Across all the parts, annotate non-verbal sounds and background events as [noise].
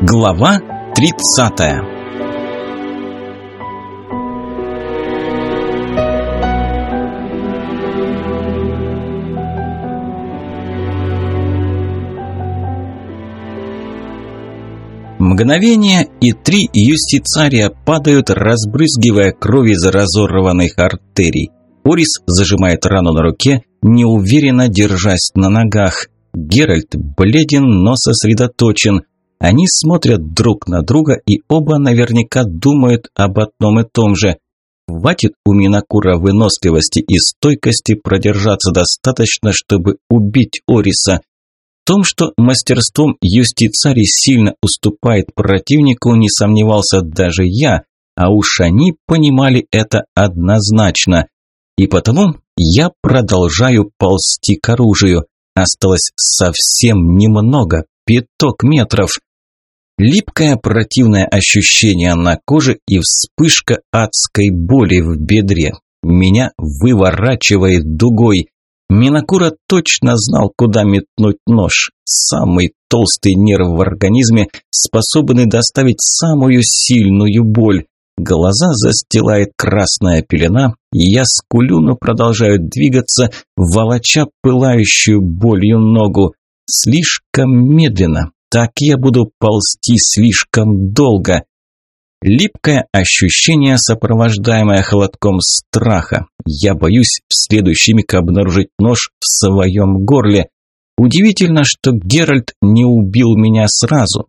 Глава 30 Мгновение, и три юстицария падают, разбрызгивая кровь из разорванных артерий. Орис зажимает рану на руке, неуверенно держась на ногах. Геральт бледен, но сосредоточен. Они смотрят друг на друга и оба наверняка думают об одном и том же. Хватит у Минакура выносливости и стойкости продержаться достаточно, чтобы убить Ориса. В том, что мастерством юстицарий сильно уступает противнику, не сомневался даже я, а уж они понимали это однозначно. И потому я продолжаю ползти к оружию. Осталось совсем немного, пяток метров. Липкое противное ощущение на коже и вспышка адской боли в бедре. Меня выворачивает дугой. Минакура точно знал, куда метнуть нож. Самый толстый нерв в организме, способный доставить самую сильную боль. Глаза застилает красная пелена, и я скулю, но продолжаю двигаться, волоча пылающую болью ногу. Слишком медленно, так я буду ползти слишком долго. Липкое ощущение, сопровождаемое холодком страха. Я боюсь в следующий миг обнаружить нож в своем горле. Удивительно, что Геральт не убил меня сразу.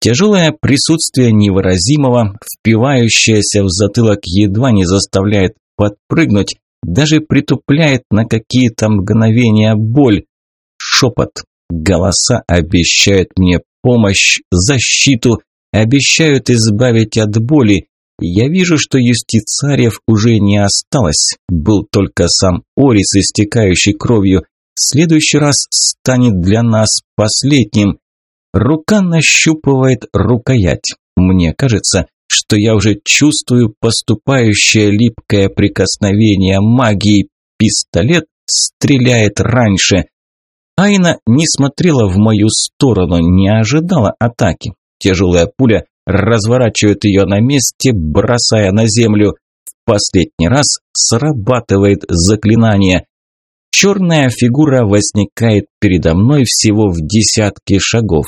Тяжелое присутствие невыразимого, впивающееся в затылок, едва не заставляет подпрыгнуть, даже притупляет на какие-то мгновения боль. Шепот, Голоса обещают мне помощь, защиту, обещают избавить от боли. Я вижу, что юстицариев уже не осталось. Был только сам Орис, истекающий кровью. В следующий раз станет для нас последним. Рука нащупывает рукоять. Мне кажется, что я уже чувствую поступающее липкое прикосновение магии. Пистолет стреляет раньше. Айна не смотрела в мою сторону, не ожидала атаки. Тяжелая пуля разворачивает ее на месте, бросая на землю. В последний раз срабатывает заклинание. Черная фигура возникает передо мной всего в десятке шагов.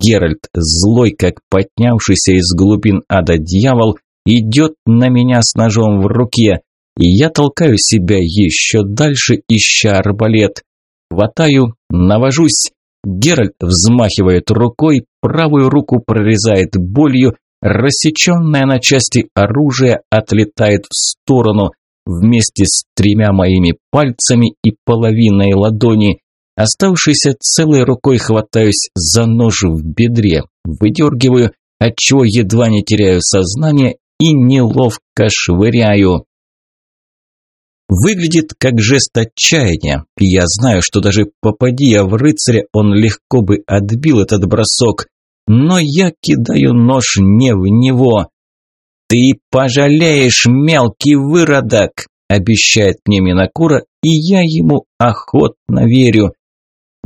Геральт, злой как поднявшийся из глубин ада дьявол, идет на меня с ножом в руке, и я толкаю себя еще дальше, ища арбалет. Хватаю, навожусь. Геральт взмахивает рукой, правую руку прорезает болью, рассеченное на части оружие отлетает в сторону вместе с тремя моими пальцами и половиной ладони. Оставшейся целой рукой хватаюсь за нож в бедре, выдергиваю, отчего едва не теряю сознание и неловко швыряю. Выглядит как жест отчаяния, и я знаю, что даже попади я в рыцаря, он легко бы отбил этот бросок. Но я кидаю нож не в него. «Ты пожалеешь, мелкий выродок!» – обещает мне Минакура, и я ему охотно верю.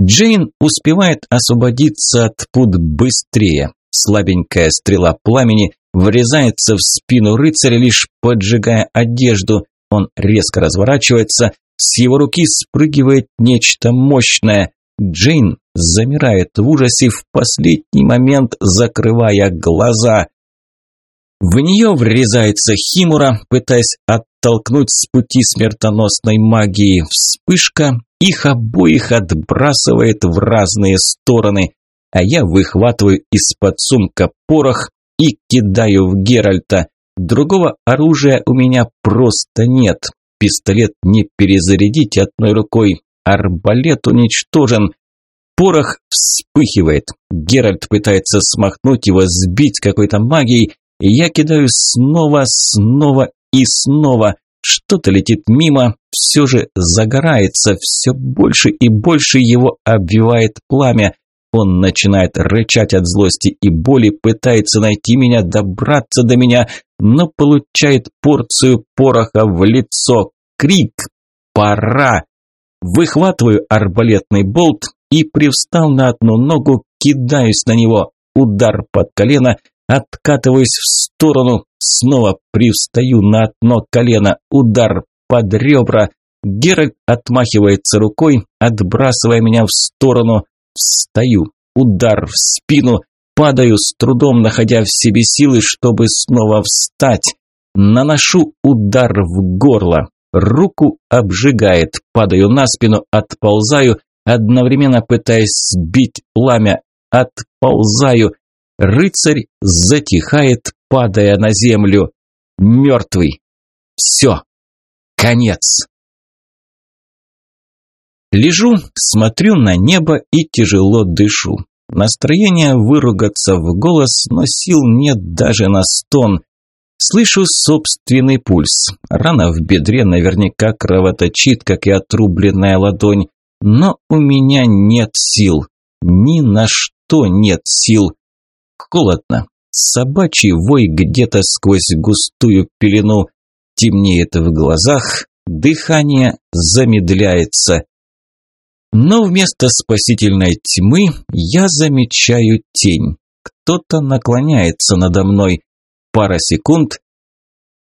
Джейн успевает освободиться от пут быстрее. Слабенькая стрела пламени врезается в спину рыцаря, лишь поджигая одежду. Он резко разворачивается, с его руки спрыгивает нечто мощное. Джейн замирает в ужасе в последний момент, закрывая глаза. В нее врезается Химура, пытаясь оттолкнуть с пути смертоносной магии. Вспышка их обоих отбрасывает в разные стороны, а я выхватываю из-под сумка порох и кидаю в Геральта. Другого оружия у меня просто нет. Пистолет не перезарядить одной рукой. Арбалет уничтожен. Порох вспыхивает. Геральт пытается смахнуть его, сбить какой-то магией. И я кидаю снова, снова и снова. Что-то летит мимо, все же загорается, все больше и больше его обвивает пламя. Он начинает рычать от злости и боли, пытается найти меня, добраться до меня, но получает порцию пороха в лицо. Крик «Пора!» Выхватываю арбалетный болт и, привстал на одну ногу, кидаюсь на него. удар под колено, откатываюсь в сторону, снова привстаю на одно колено, удар под ребра. Геральт отмахивается рукой, отбрасывая меня в сторону. Встаю, удар в спину, падаю с трудом, находя в себе силы, чтобы снова встать. Наношу удар в горло. Руку обжигает, падаю на спину, отползаю, одновременно пытаясь сбить пламя. Отползаю. Рыцарь затихает, падая на землю. Мертвый. Все. Конец. Лежу, смотрю на небо и тяжело дышу. Настроение выругаться в голос, но сил нет даже на стон. Слышу собственный пульс. Рана в бедре наверняка кровоточит, как и отрубленная ладонь. Но у меня нет сил. Ни на что нет сил. Холодно. Собачий вой где-то сквозь густую пелену. Темнеет в глазах, дыхание замедляется. Но вместо спасительной тьмы я замечаю тень. Кто-то наклоняется надо мной. Пара секунд,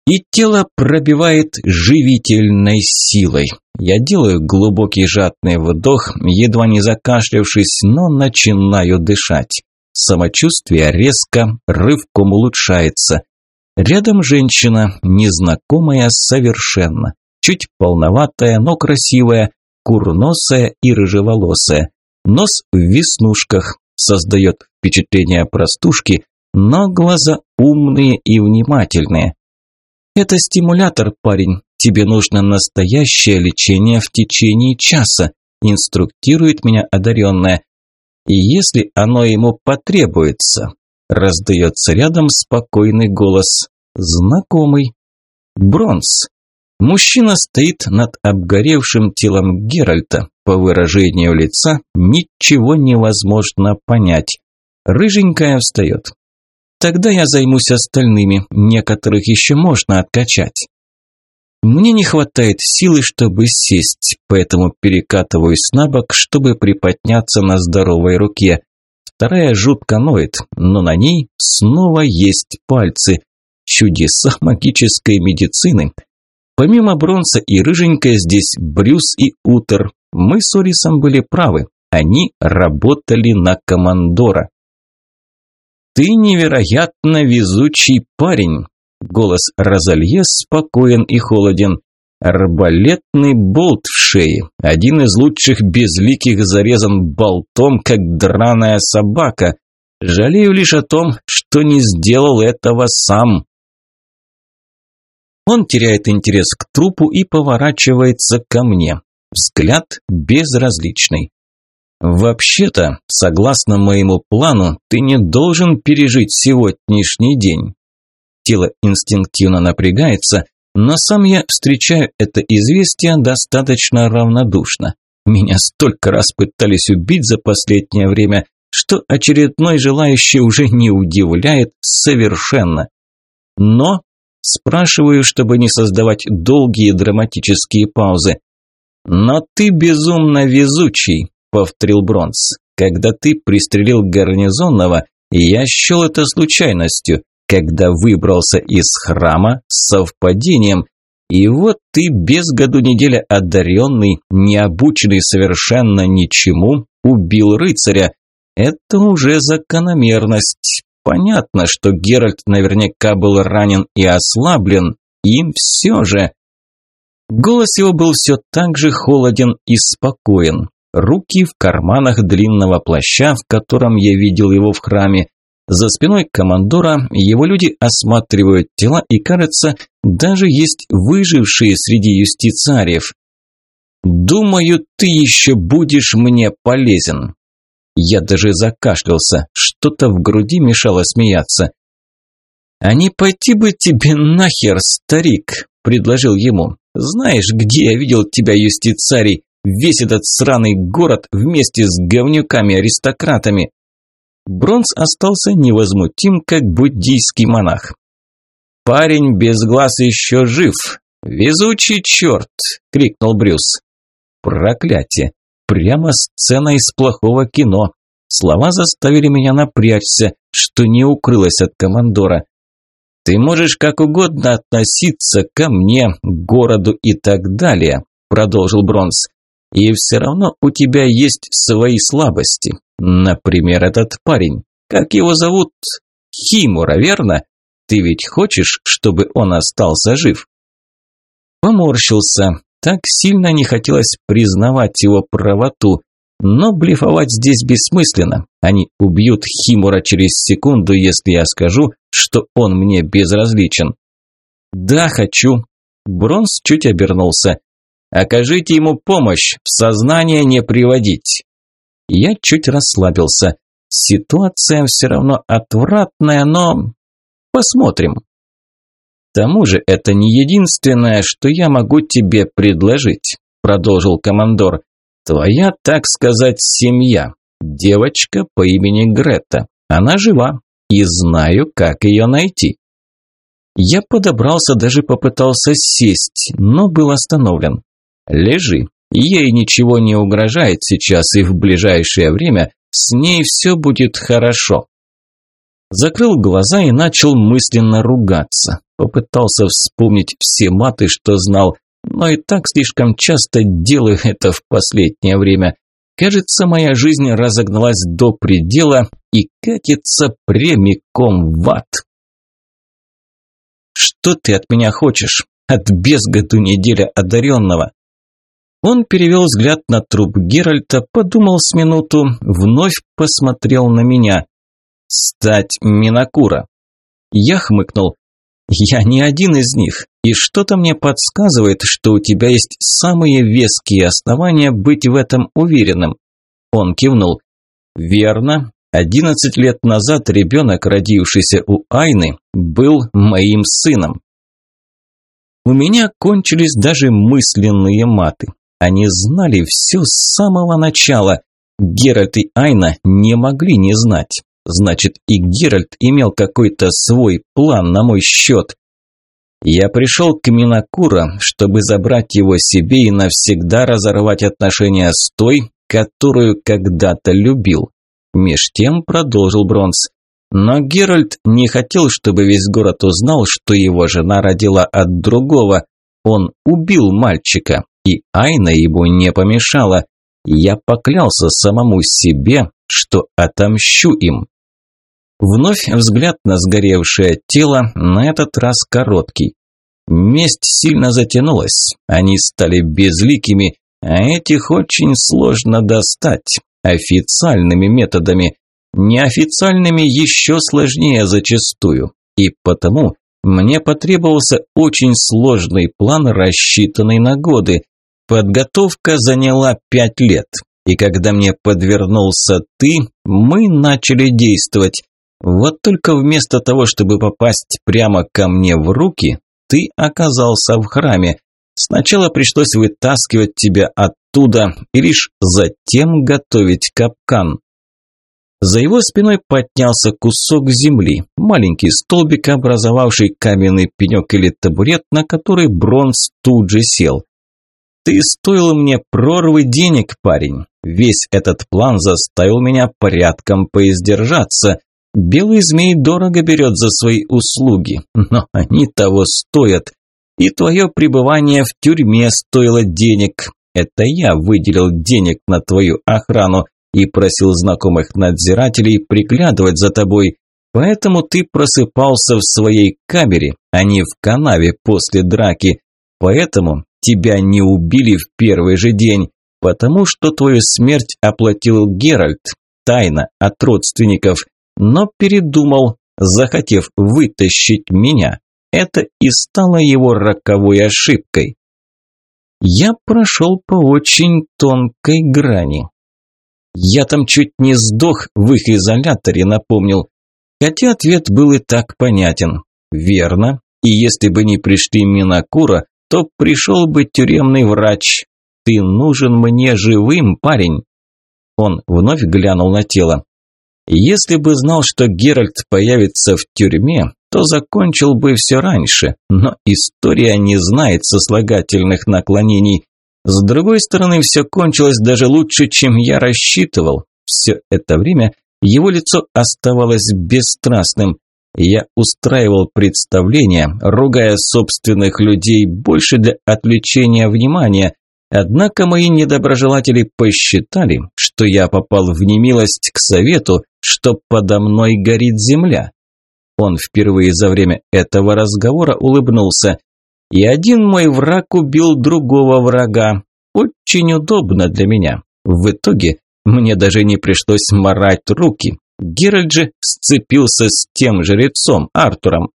и тело пробивает живительной силой. Я делаю глубокий жадный вдох, едва не закашлявшись, но начинаю дышать. Самочувствие резко, рывком улучшается. Рядом женщина, незнакомая совершенно, чуть полноватая, но красивая, курносая и рыжеволосая. Нос в веснушках, создает впечатление простушки, но глаза умные и внимательные. «Это стимулятор, парень. Тебе нужно настоящее лечение в течение часа», инструктирует меня одаренная. «И если оно ему потребуется», раздается рядом спокойный голос. Знакомый. Бронз. Мужчина стоит над обгоревшим телом Геральта. По выражению лица ничего невозможно понять. Рыженькая встает. Тогда я займусь остальными, некоторых еще можно откачать. Мне не хватает силы, чтобы сесть, поэтому перекатываюсь на бок, чтобы приподняться на здоровой руке. Вторая жутко ноет, но на ней снова есть пальцы. Чудеса [laughs] магической медицины – Помимо Бронса и Рыженькой здесь Брюс и Утер. Мы с Орисом были правы. Они работали на командора. «Ты невероятно везучий парень!» Голос Розалье спокоен и холоден. Арбалетный болт в шее. Один из лучших безликих зарезан болтом, как драная собака. Жалею лишь о том, что не сделал этого сам. Он теряет интерес к трупу и поворачивается ко мне. Взгляд безразличный. «Вообще-то, согласно моему плану, ты не должен пережить сегодняшний день». Тело инстинктивно напрягается, но сам я встречаю это известие достаточно равнодушно. Меня столько раз пытались убить за последнее время, что очередной желающий уже не удивляет совершенно. Но Спрашиваю, чтобы не создавать долгие драматические паузы. «Но ты безумно везучий», – повторил Бронс. «Когда ты пристрелил гарнизонного, я счел это случайностью. Когда выбрался из храма, совпадением. И вот ты без году неделя одаренный, не обученный совершенно ничему, убил рыцаря. Это уже закономерность. Понятно, что Геральт наверняка был ранен и ослаблен, и все же... Голос его был все так же холоден и спокоен. Руки в карманах длинного плаща, в котором я видел его в храме. За спиной командора его люди осматривают тела, и, кажется, даже есть выжившие среди юстициариев. «Думаю, ты еще будешь мне полезен», я даже закашлялся, что-то в груди мешало смеяться. «А не пойти бы тебе нахер, старик!» – предложил ему. «Знаешь, где я видел тебя, юстицарий? Весь этот сраный город вместе с говнюками-аристократами!» Бронз остался невозмутим, как буддийский монах. «Парень без глаз еще жив! Везучий черт!» – крикнул Брюс. «Проклятие! Прямо сцена из плохого кино. Слова заставили меня напрячься, что не укрылось от командора. «Ты можешь как угодно относиться ко мне, городу и так далее», – продолжил Бронз. «И все равно у тебя есть свои слабости. Например, этот парень. Как его зовут? Химура, верно? Ты ведь хочешь, чтобы он остался жив?» Поморщился. Так сильно не хотелось признавать его правоту. Но блефовать здесь бессмысленно. Они убьют Химура через секунду, если я скажу, что он мне безразличен. Да, хочу. Бронз чуть обернулся. Окажите ему помощь, в сознание не приводить. Я чуть расслабился. Ситуация все равно отвратная, но... Посмотрим. К тому же это не единственное, что я могу тебе предложить, продолжил командор. Твоя, так сказать, семья. Девочка по имени Грета. Она жива. И знаю, как ее найти. Я подобрался, даже попытался сесть, но был остановлен. Лежи. Ей ничего не угрожает сейчас, и в ближайшее время с ней все будет хорошо. Закрыл глаза и начал мысленно ругаться. Попытался вспомнить все маты, что знал, но и так слишком часто делаю это в последнее время. Кажется, моя жизнь разогналась до предела и катится прямиком в ад. «Что ты от меня хочешь? От безгоду неделя одаренного?» Он перевел взгляд на труп Геральта, подумал с минуту, вновь посмотрел на меня. «Стать Минакура!» Я хмыкнул. «Я не один из них. И что-то мне подсказывает, что у тебя есть самые веские основания быть в этом уверенным. Он кивнул. Верно. Одиннадцать лет назад ребенок, родившийся у Айны, был моим сыном. У меня кончились даже мысленные маты. Они знали все с самого начала. Геральт и Айна не могли не знать. Значит, и Геральт имел какой-то свой план на мой счет. Я пришел к Минакура, чтобы забрать его себе и навсегда разорвать отношения с той, которую когда-то любил. Меж тем продолжил Бронз. Но Геральт не хотел, чтобы весь город узнал, что его жена родила от другого. Он убил мальчика, и Айна ему не помешала. Я поклялся самому себе, что отомщу им. Вновь взгляд на сгоревшее тело, на этот раз короткий. Месть сильно затянулась, они стали безликими, а этих очень сложно достать официальными методами. Неофициальными еще сложнее зачастую, и потому мне потребовался очень сложный план, рассчитанный на годы. Подготовка заняла пять лет, и когда мне подвернулся ты, мы начали действовать. Вот только вместо того, чтобы попасть прямо ко мне в руки, ты оказался в храме. Сначала пришлось вытаскивать тебя оттуда и лишь затем готовить капкан. За его спиной поднялся кусок земли, маленький столбик, образовавший каменный пенек или табурет, на который Бронз тут же сел. «Ты стоил мне прорвы денег, парень. Весь этот план заставил меня порядком поиздержаться. Белый змей дорого берет за свои услуги, но они того стоят. И твое пребывание в тюрьме стоило денег. Это я выделил денег на твою охрану и просил знакомых надзирателей приглядывать за тобой. Поэтому ты просыпался в своей камере, а не в канаве после драки. Поэтому тебя не убили в первый же день, потому что твою смерть оплатил Геральт, тайно от родственников но передумал, захотев вытащить меня. Это и стало его роковой ошибкой. Я прошел по очень тонкой грани. Я там чуть не сдох в их изоляторе, напомнил. Хотя ответ был и так понятен. Верно. И если бы не пришли Минакура, то пришел бы тюремный врач. Ты нужен мне живым, парень. Он вновь глянул на тело. Если бы знал, что Геральт появится в тюрьме, то закончил бы все раньше, но история не знает сослагательных наклонений. С другой стороны, все кончилось даже лучше, чем я рассчитывал. Все это время его лицо оставалось бесстрастным. Я устраивал представление, ругая собственных людей больше для отвлечения внимания, однако мои недоброжелатели посчитали, что я попал в немилость к совету, что подо мной горит земля. Он впервые за время этого разговора улыбнулся. И один мой враг убил другого врага. Очень удобно для меня. В итоге мне даже не пришлось морать руки. Геральт же сцепился с тем жрецом, Артуром.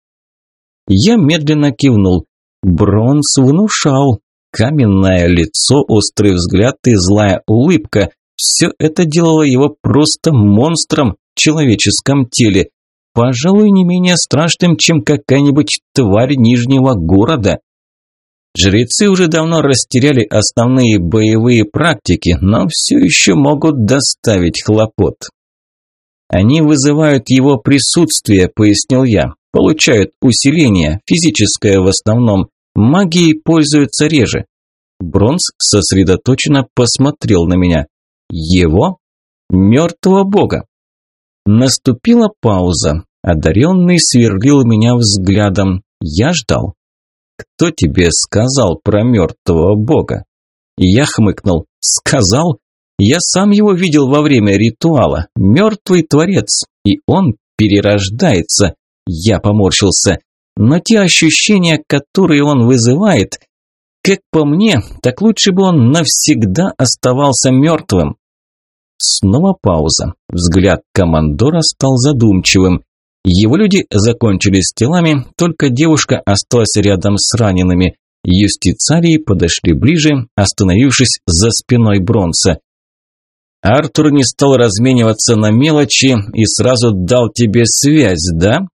Я медленно кивнул. Бронз внушал. Каменное лицо, острый взгляд и злая улыбка. Все это делало его просто монстром в человеческом теле. Пожалуй, не менее страшным, чем какая-нибудь тварь Нижнего города. Жрецы уже давно растеряли основные боевые практики, но все еще могут доставить хлопот. Они вызывают его присутствие, пояснил я. Получают усиление, физическое в основном. Магией пользуются реже. Бронз сосредоточенно посмотрел на меня. Его? Мертвого бога. Наступила пауза. Одаренный сверлил меня взглядом. Я ждал. «Кто тебе сказал про мертвого бога?» Я хмыкнул. «Сказал? Я сам его видел во время ритуала. Мертвый творец. И он перерождается. Я поморщился. Но те ощущения, которые он вызывает, как по мне, так лучше бы он навсегда оставался мертвым. Снова пауза. Взгляд командора стал задумчивым. Его люди закончили с телами, только девушка осталась рядом с ранеными. Юстицарии подошли ближе, остановившись за спиной Бронса. Артур не стал размениваться на мелочи и сразу дал тебе связь, да?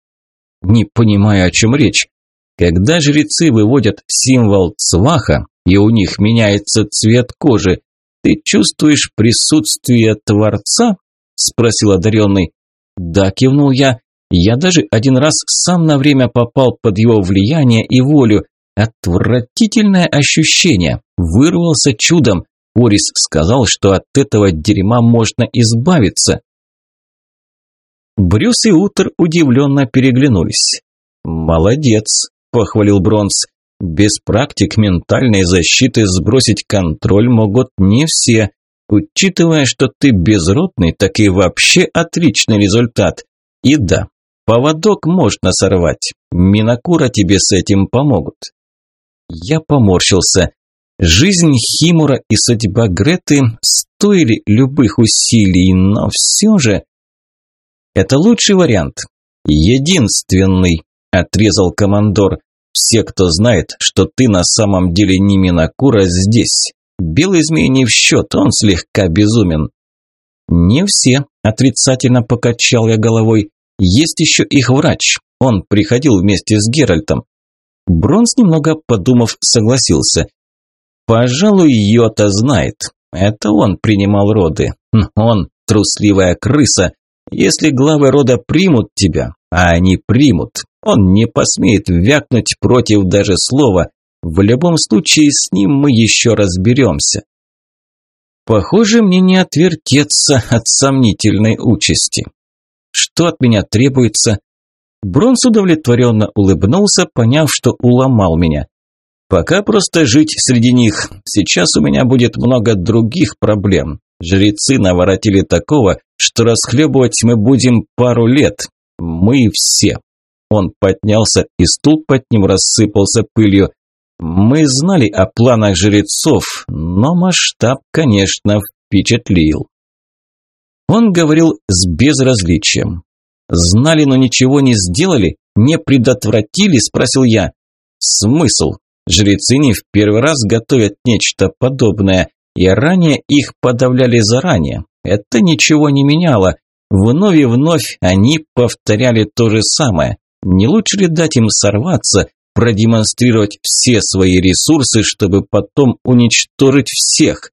Не понимаю, о чем речь. Когда жрецы выводят символ цваха, и у них меняется цвет кожи, ты чувствуешь присутствие Творца? Спросил одаренный. Да, кивнул я. Я даже один раз сам на время попал под его влияние и волю. Отвратительное ощущение. Вырвался чудом. Орис сказал, что от этого дерьма можно избавиться. Брюс и Утер удивленно переглянулись. «Молодец», – похвалил Бронс. «Без практик ментальной защиты сбросить контроль могут не все. Учитывая, что ты безродный, так и вообще отличный результат. И да, поводок можно сорвать. Минакура тебе с этим помогут». Я поморщился. Жизнь Химура и судьба Греты стоили любых усилий, но все же... Это лучший вариант. Единственный, отрезал командор. Все, кто знает, что ты на самом деле не Минакура, здесь. Белый змей не в счет, он слегка безумен. Не все, отрицательно покачал я головой. Есть еще их врач. Он приходил вместе с Геральтом. Бронс, немного подумав, согласился. Пожалуй, Йота знает. Это он принимал роды. Он трусливая крыса. Если главы рода примут тебя, а они примут, он не посмеет вякнуть против даже слова. В любом случае с ним мы еще разберемся. Похоже, мне не отвертеться от сомнительной участи. Что от меня требуется? Бронс удовлетворенно улыбнулся, поняв, что уломал меня. Пока просто жить среди них. Сейчас у меня будет много других проблем. Жрецы наворотили такого, что расхлебывать мы будем пару лет. Мы все. Он поднялся, и стул под ним рассыпался пылью. Мы знали о планах жрецов, но масштаб, конечно, впечатлил. Он говорил с безразличием. «Знали, но ничего не сделали? Не предотвратили?» – спросил я. «Смысл? Жрецы не в первый раз готовят нечто подобное, и ранее их подавляли заранее. Это ничего не меняло. Вновь и вновь они повторяли то же самое. Не лучше ли дать им сорваться, продемонстрировать все свои ресурсы, чтобы потом уничтожить всех?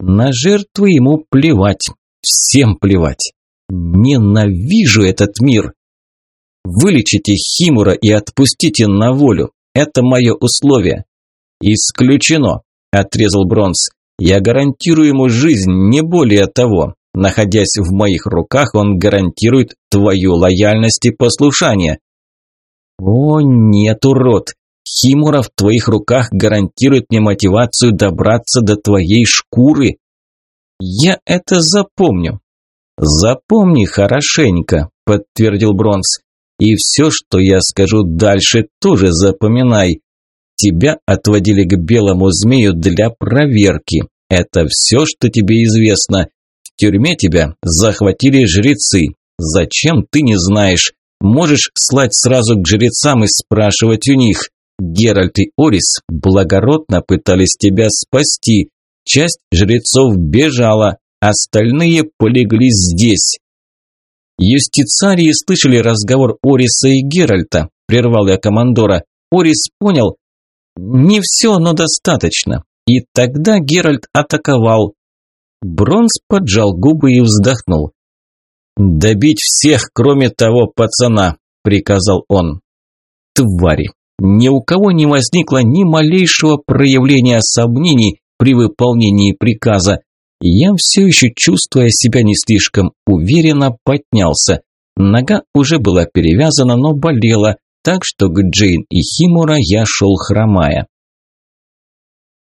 На жертву ему плевать, всем плевать. Ненавижу этот мир. Вылечите Химура и отпустите на волю. Это мое условие». «Исключено», – отрезал Бронз. «Я гарантирую ему жизнь, не более того. Находясь в моих руках, он гарантирует твою лояльность и послушание. О, нет, урод. Химура в твоих руках гарантирует мне мотивацию добраться до твоей шкуры. Я это запомню. Запомни хорошенько, подтвердил Бронз. И все, что я скажу дальше, тоже запоминай. Тебя отводили к белому змею для проверки. Это все, что тебе известно. В тюрьме тебя захватили жрецы. Зачем, ты не знаешь. Можешь слать сразу к жрецам и спрашивать у них. Геральт и Орис благородно пытались тебя спасти. Часть жрецов бежала, остальные полегли здесь. Юстицарии слышали разговор Ориса и Геральта, прервал я командора. Орис понял, не все, но достаточно. И тогда Геральт атаковал. Бронз поджал губы и вздохнул. «Добить всех, кроме того пацана», – приказал он. «Твари! Ни у кого не возникло ни малейшего проявления сомнений при выполнении приказа. Я все еще, чувствуя себя не слишком уверенно, поднялся. Нога уже была перевязана, но болела, так что к Джейн и Химура я шел хромая.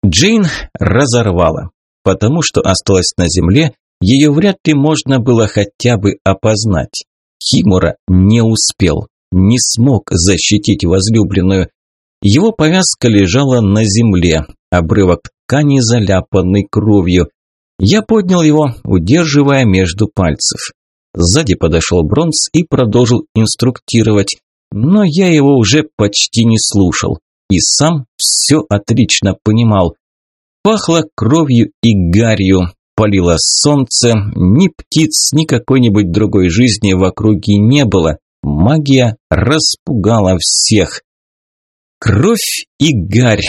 Джейн разорвала, потому что осталась на земле, ее вряд ли можно было хотя бы опознать. Химура не успел, не смог защитить возлюбленную. Его повязка лежала на земле, обрывок ткани заляпанный кровью. Я поднял его, удерживая между пальцев. Сзади подошел Бронз и продолжил инструктировать, но я его уже почти не слушал и сам все отлично понимал. Пахло кровью и гарью, палило солнце, ни птиц, ни какой-нибудь другой жизни в округе не было. Магия распугала всех. Кровь и гарь.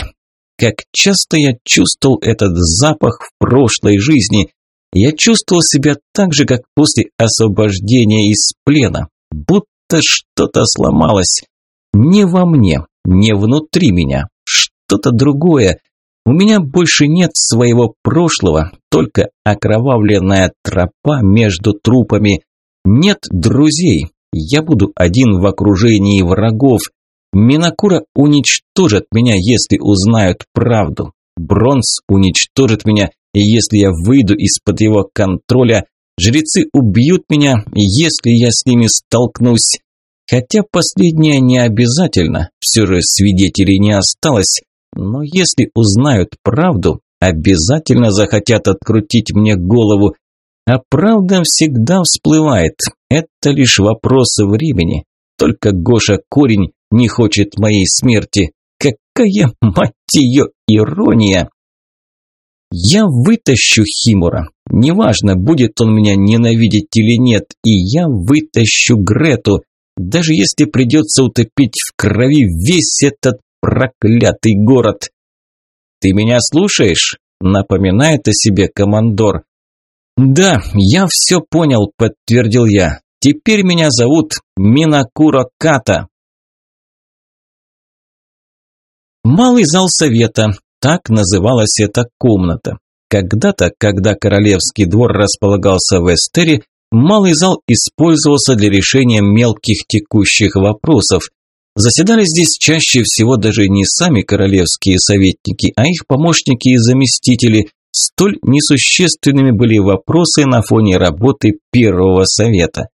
Как часто я чувствовал этот запах в прошлой жизни. Я чувствовал себя так же, как после освобождения из плена, будто будто что-то сломалось. Не во мне, не внутри меня, что-то другое. У меня больше нет своего прошлого, только окровавленная тропа между трупами. Нет друзей, я буду один в окружении врагов. Минакура уничтожит меня, если узнают правду. Бронз уничтожит меня, если я выйду из-под его контроля, Жрецы убьют меня, если я с ними столкнусь. Хотя последнее не обязательно, все же свидетелей не осталось. Но если узнают правду, обязательно захотят открутить мне голову. А правда всегда всплывает. Это лишь вопрос времени. Только Гоша Корень не хочет моей смерти. Какая, мать ее, ирония! Я вытащу Химура. Неважно, будет он меня ненавидеть или нет, и я вытащу Грету, даже если придется утопить в крови весь этот проклятый город. «Ты меня слушаешь?» – напоминает о себе командор. «Да, я все понял», – подтвердил я. «Теперь меня зовут Минакуро Ката». Малый зал совета, так называлась эта комната. Когда-то, когда королевский двор располагался в Эстере, малый зал использовался для решения мелких текущих вопросов. Заседали здесь чаще всего даже не сами королевские советники, а их помощники и заместители. Столь несущественными были вопросы на фоне работы первого совета.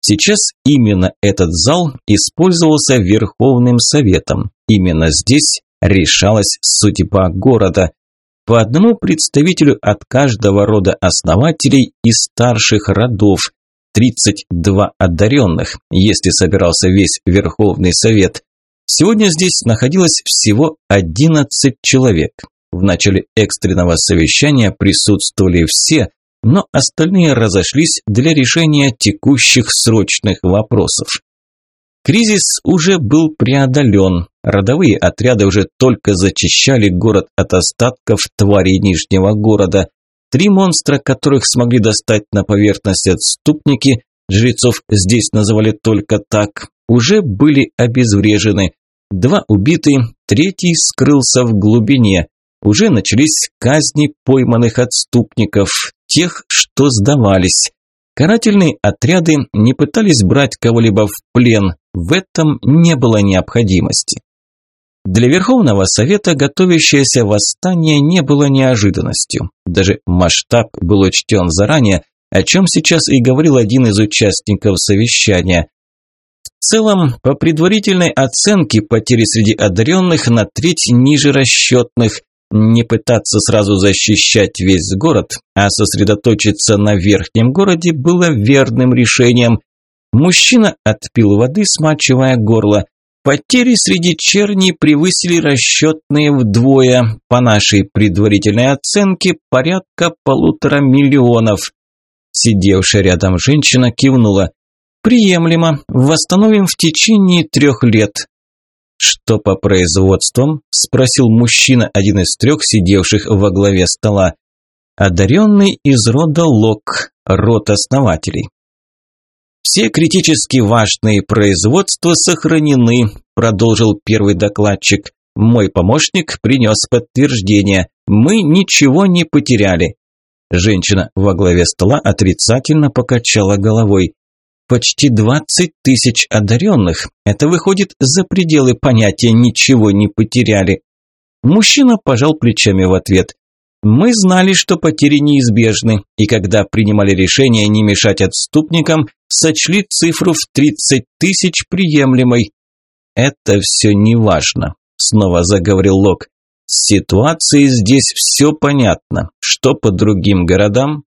Сейчас именно этот зал использовался Верховным Советом. Именно здесь решалась судьба города. По одному представителю от каждого рода основателей и старших родов. 32 одаренных, если собирался весь Верховный Совет. Сегодня здесь находилось всего 11 человек. В начале экстренного совещания присутствовали все, но остальные разошлись для решения текущих срочных вопросов. Кризис уже был преодолен. Родовые отряды уже только зачищали город от остатков тварей Нижнего города. Три монстра, которых смогли достать на поверхность отступники, жрецов здесь называли только так, уже были обезврежены. Два убиты, третий скрылся в глубине. уже начались казни пойманных отступников, тех, что сдавались. Карательные отряды не пытались брать кого-либо в плен, в этом не было необходимости. Для Верховного Совета готовящееся восстание не было неожиданностью. Даже масштаб был учтен заранее, о чем сейчас и говорил один из участников совещания. В целом, по предварительной оценке, потери среди одаренных на треть ниже расчетных. Не пытаться сразу защищать весь город, а сосредоточиться на верхнем городе было верным решением. Мужчина отпил воды, смачивая горло. Потери среди черни превысили расчетные вдвое, по нашей предварительной оценке порядка полутора миллионов. Сидевшая рядом женщина кивнула. «Приемлемо. Восстановим в течение трех лет». «Что по производствам?» – спросил мужчина, один из трех сидевших во главе стола. «Одаренный из рода Лок, род основателей. «Все критически важные производства сохранены», – продолжил первый докладчик. «Мой помощник принес подтверждение. Мы ничего не потеряли». Женщина во главе стола отрицательно покачала головой. «Почти двадцать тысяч одаренных. Это выходит за пределы понятия «ничего не потеряли». Мужчина пожал плечами в ответ. Мы знали, что потери неизбежны, и когда принимали решение не мешать отступникам, сочли цифру в 30 тысяч приемлемой. «Это все неважно», – снова заговорил Лок. «С ситуацией здесь все понятно. Что по другим городам?»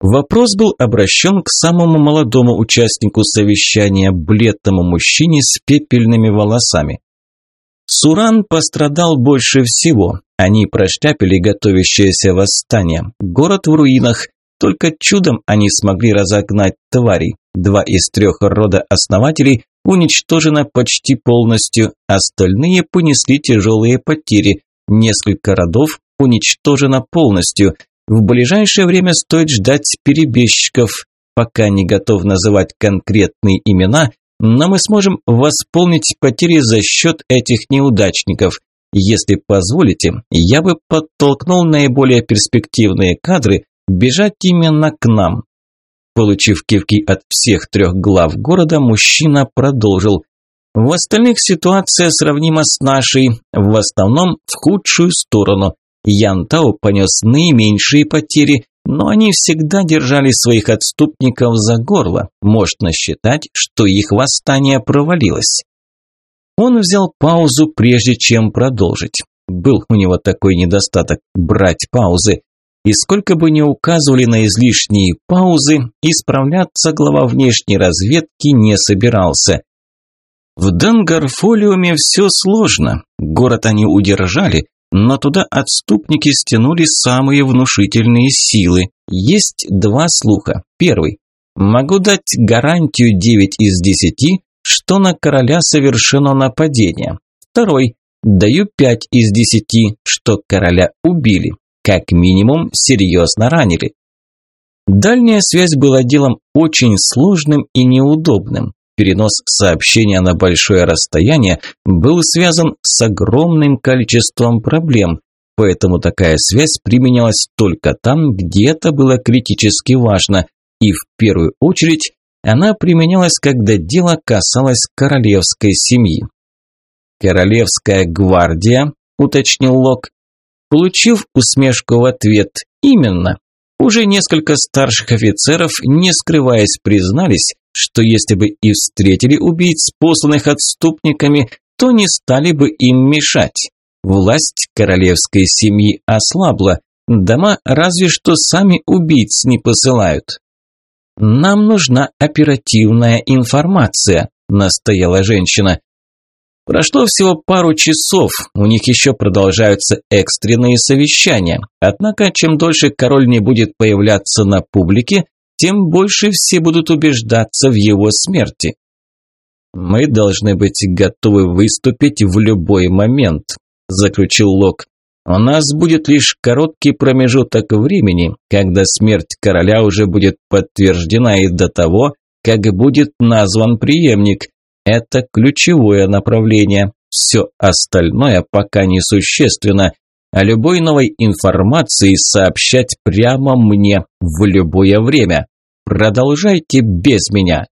Вопрос был обращен к самому молодому участнику совещания, бледному мужчине с пепельными волосами. Суран пострадал больше всего. Они прошляпили готовящееся восстание. Город в руинах. Только чудом они смогли разогнать тварей. Два из трех рода основателей уничтожено почти полностью, остальные понесли тяжелые потери. Несколько родов уничтожено полностью. В ближайшее время стоит ждать перебежчиков. Пока не готов называть конкретные имена, но мы сможем восполнить потери за счет этих неудачников. Если позволите, я бы подтолкнул наиболее перспективные кадры бежать именно к нам. Получив кивки от всех трех глав города, мужчина продолжил. В остальных ситуация сравнима с нашей, в основном в худшую сторону. Ян Тао понес наименьшие потери, но они всегда держали своих отступников за горло. Можно считать, что их восстание провалилось. Он взял паузу, прежде чем продолжить. Был у него такой недостаток – брать паузы. И сколько бы ни указывали на излишние паузы, исправляться глава внешней разведки не собирался. В Дангарфолиуме все сложно. Город они удержали, но туда отступники стянули самые внушительные силы. Есть два слуха. Первый. Могу дать гарантию 9 из 10, что на короля совершено нападение. Второй. Даю 5 из 10, что короля убили. Как минимум, серьезно ранили. Дальняя связь была делом очень сложным и неудобным перенос сообщения на большое расстояние был связан с огромным количеством проблем, поэтому такая связь применялась только там, где это было критически важно, и в первую очередь она применялась, когда дело касалось королевской семьи. «Королевская гвардия», – уточнил Лок. Получив усмешку в ответ «Именно». Уже несколько старших офицеров, не скрываясь, признались, что если бы и встретили убийц, посланных отступниками, то не стали бы им мешать. Власть королевской семьи ослабла, дома разве что сами убийц не посылают. «Нам нужна оперативная информация», – настояла женщина. Прошло всего пару часов, у них еще продолжаются экстренные совещания. Однако, чем дольше король не будет появляться на публике, тем больше все будут убеждаться в его смерти. «Мы должны быть готовы выступить в любой момент», – заключил Лок. «У нас будет лишь короткий промежуток времени, когда смерть короля уже будет подтверждена и до того, как будет назван преемник. Это ключевое направление. Все остальное пока несущественно. о любой новой информации сообщать прямо мне в любое время. Продолжайте без меня.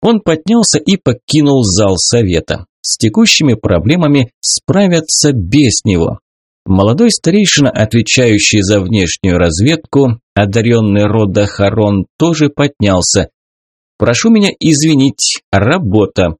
Он поднялся и покинул зал совета. С текущими проблемами справятся без него. Молодой старейшина, отвечающий за внешнюю разведку, одаренный рода Харон, тоже поднялся. «Прошу меня извинить, работа».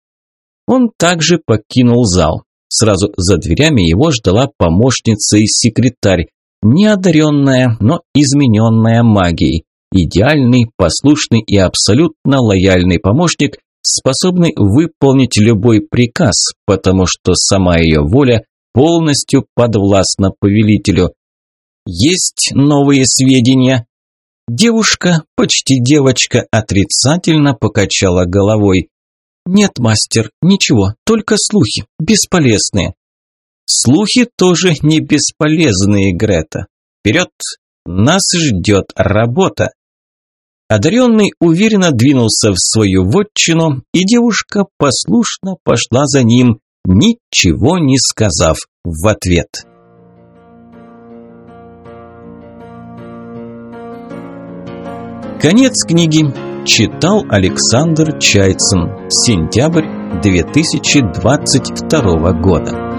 Он также покинул зал. Сразу за дверями его ждала помощница и секретарь, неодаренная, но измененная магией. Идеальный, послушный и абсолютно лояльный помощник, способный выполнить любой приказ, потому что сама ее воля полностью подвластна повелителю. Есть новые сведения. Девушка, почти девочка, отрицательно покачала головой. Нет, мастер, ничего, только слухи, бесполезные. Слухи тоже не бесполезные, Грета. Вперед, нас ждет работа. Одаренный уверенно двинулся в свою вотчину, и девушка послушно пошла за ним, ничего не сказав в ответ. Конец книги. Читал Александр Чайцин. Сентябрь 2022 года.